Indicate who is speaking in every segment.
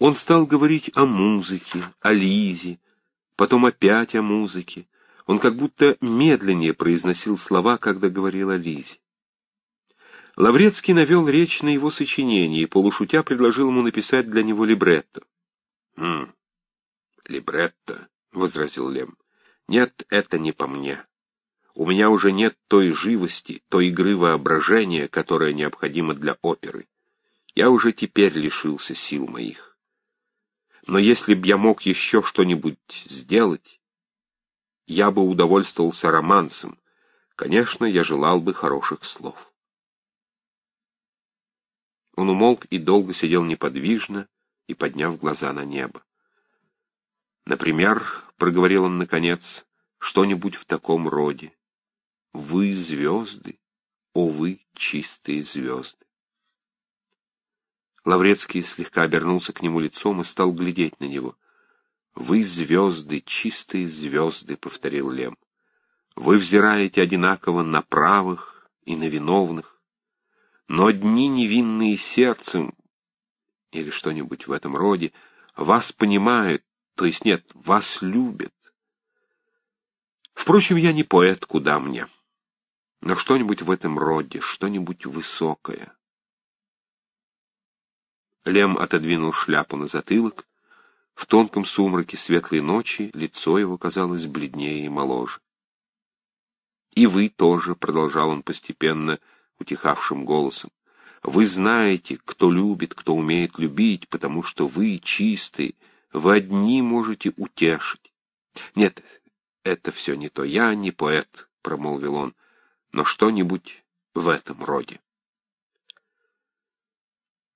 Speaker 1: Он стал говорить о музыке, о Лизе, потом опять о музыке. Он как будто медленнее произносил слова, когда говорил о Лизе. Лаврецкий навел речь на его сочинение и, полушутя, предложил ему написать для него либретто. «Хм, либретто», — возразил Лем. «Нет, это не по мне. У меня уже нет той живости, той игры воображения, которая необходима для оперы. Я уже теперь лишился сил моих. Но если б я мог еще что-нибудь сделать, я бы удовольствовался романсом. Конечно, я желал бы хороших слов. Он умолк и долго сидел неподвижно и подняв глаза на небо. Например, — проговорил он наконец, — что-нибудь в таком роде. Вы звезды, о вы чистые звезды. Лаврецкий слегка обернулся к нему лицом и стал глядеть на него. «Вы звезды, чистые звезды», — повторил Лем. «Вы взираете одинаково на правых и на виновных, но дни невинные сердцем, или что-нибудь в этом роде, вас понимают, то есть нет, вас любят. Впрочем, я не поэт, куда мне» но что-нибудь в этом роде, что-нибудь высокое. Лем отодвинул шляпу на затылок. В тонком сумраке светлой ночи лицо его казалось бледнее и моложе. «И вы тоже», — продолжал он постепенно, утихавшим голосом, — «вы знаете, кто любит, кто умеет любить, потому что вы чистые, вы одни можете утешить». «Нет, это все не то, я не поэт», — промолвил он, — но что-нибудь в этом роде.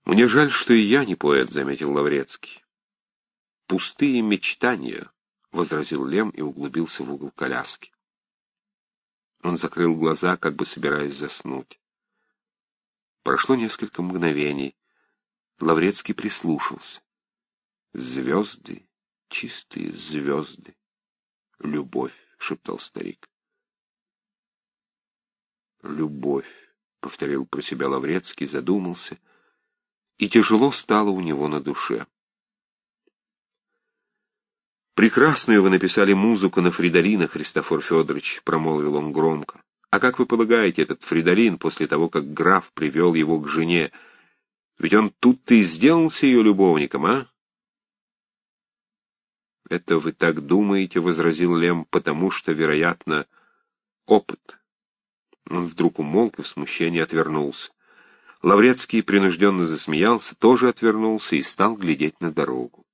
Speaker 1: «Мне жаль, что и я не поэт», — заметил Лаврецкий. «Пустые мечтания», — возразил Лем и углубился в угол коляски. Он закрыл глаза, как бы собираясь заснуть. Прошло несколько мгновений. Лаврецкий прислушался. «Звезды, чистые звезды, любовь», — шептал старик. «Любовь», — повторил про себя Лаврецкий, задумался, и тяжело стало у него на душе. «Прекрасную вы написали музыку на Фридолина, Христофор Федорович», — промолвил он громко. «А как вы полагаете, этот Фридолин, после того, как граф привел его к жене, ведь он тут-то и сделался ее любовником, а?» «Это вы так думаете», — возразил Лем, — «потому что, вероятно, опыт». Он вдруг умолк и в смущении отвернулся. Лаврецкий принужденно засмеялся, тоже отвернулся и стал глядеть на дорогу.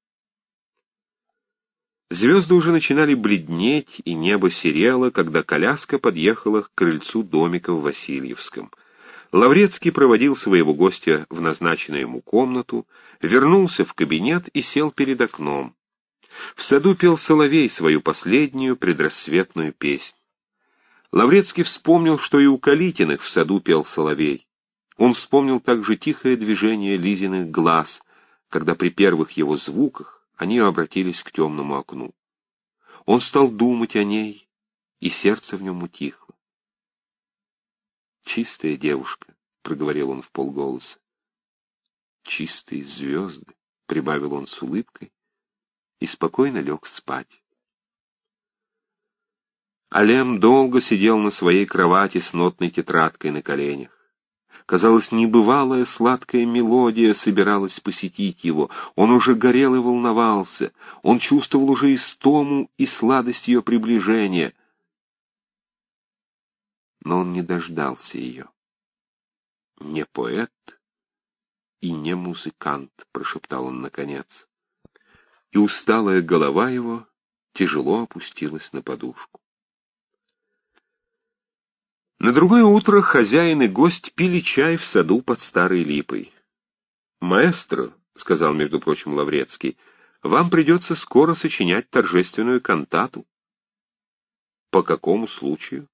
Speaker 1: Звезды уже начинали бледнеть, и небо серело, когда коляска подъехала к крыльцу домика в Васильевском. Лаврецкий проводил своего гостя в назначенную ему комнату, вернулся в кабинет и сел перед окном. В саду пел соловей свою последнюю предрассветную песнь. Лаврецкий вспомнил, что и у Калитиных в саду пел соловей. Он вспомнил также тихое движение Лизиных глаз, когда при первых его звуках они обратились к темному окну. Он стал думать о ней, и сердце в нем утихло. «Чистая девушка», — проговорил он в полголоса. «Чистые звезды», — прибавил он с улыбкой, и спокойно лег спать. Алем долго сидел на своей кровати с нотной тетрадкой на коленях. Казалось, небывалая сладкая мелодия собиралась посетить его. Он уже горел и волновался. Он чувствовал уже истому и сладость ее приближения. Но он не дождался ее. «Не поэт и не музыкант», — прошептал он наконец. И усталая голова его тяжело опустилась на подушку. На другое утро хозяин и гость пили чай в саду под старой липой. «Маэстро», — сказал, между прочим, Лаврецкий, — «вам придется скоро сочинять торжественную кантату». «По какому случаю?»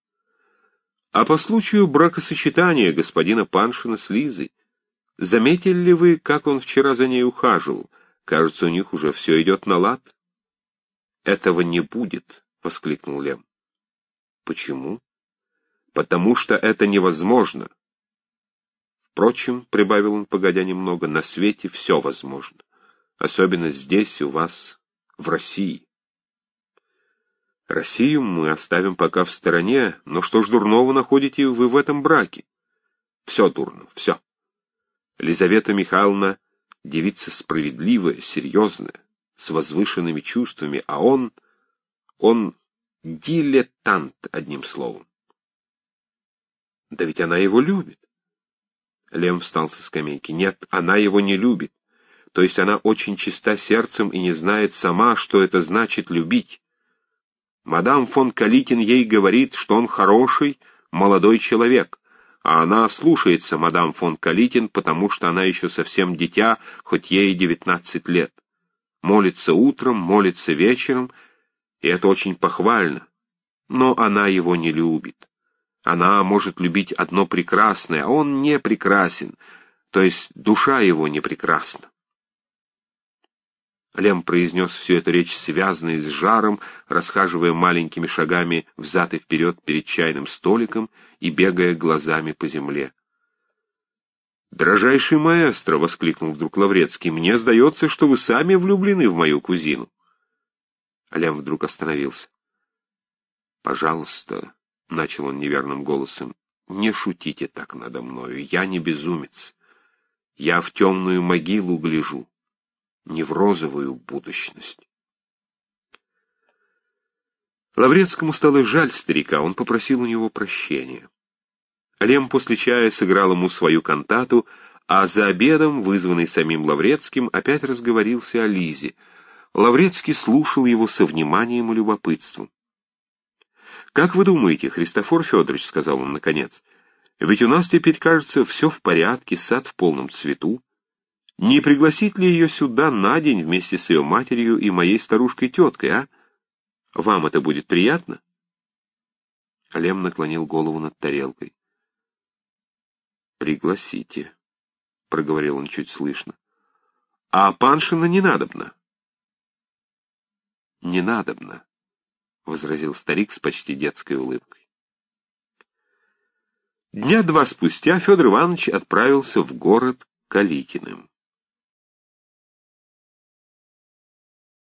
Speaker 1: «А по случаю бракосочетания господина Паншина с Лизой. Заметили ли вы, как он вчера за ней ухаживал? Кажется, у них уже все идет на лад». «Этого не будет», — воскликнул Лем. «Почему?» Потому что это невозможно. Впрочем, — прибавил он, погодя немного, — на свете все возможно. особенно здесь, у вас, в России. Россию мы оставим пока в стороне, но что ж дурного находите вы в этом браке? Все дурно, все. Лизавета Михайловна — девица справедливая, серьезная, с возвышенными чувствами, а он... он дилетант, одним словом. Да ведь она его любит. Лем встал со скамейки. Нет, она его не любит. То есть она очень чиста сердцем и не знает сама, что это значит любить. Мадам фон Калитин ей говорит, что он хороший, молодой человек, а она слушается мадам фон Калитин, потому что она еще совсем дитя, хоть ей девятнадцать лет. Молится утром, молится вечером, и это очень похвально. Но она его не любит. Она может любить одно прекрасное, а он не прекрасен, то есть душа его не прекрасна. Лем произнес всю эту речь связанной с жаром, расхаживая маленькими шагами взад и вперед перед чайным столиком и бегая глазами по земле. «Дрожайший маэстро!» — воскликнул вдруг Лаврецкий. «Мне сдается, что вы сами влюблены в мою кузину». Лем вдруг остановился. «Пожалуйста», — начал он неверным голосом, — «не шутите так надо мною. Я не безумец. Я в темную могилу гляжу не в розовую будущность. Лаврецкому стало жаль старика, он попросил у него прощения. Лем после чая сыграл ему свою кантату, а за обедом, вызванный самим Лаврецким, опять разговорился о Лизе. Лаврецкий слушал его со вниманием и любопытством. «Как вы думаете, Христофор Федорович, — сказал он наконец, — ведь у нас теперь, кажется, все в порядке, сад в полном цвету. Не пригласить ли ее сюда на день вместе с ее матерью и моей старушкой-теткой, а? Вам это будет приятно?» Лем наклонил голову над тарелкой. «Пригласите», — проговорил он чуть слышно. «А Паншина не надобно». «Не надобно», — возразил старик с почти детской улыбкой. Дня два спустя Федор Иванович отправился в город Калитиным.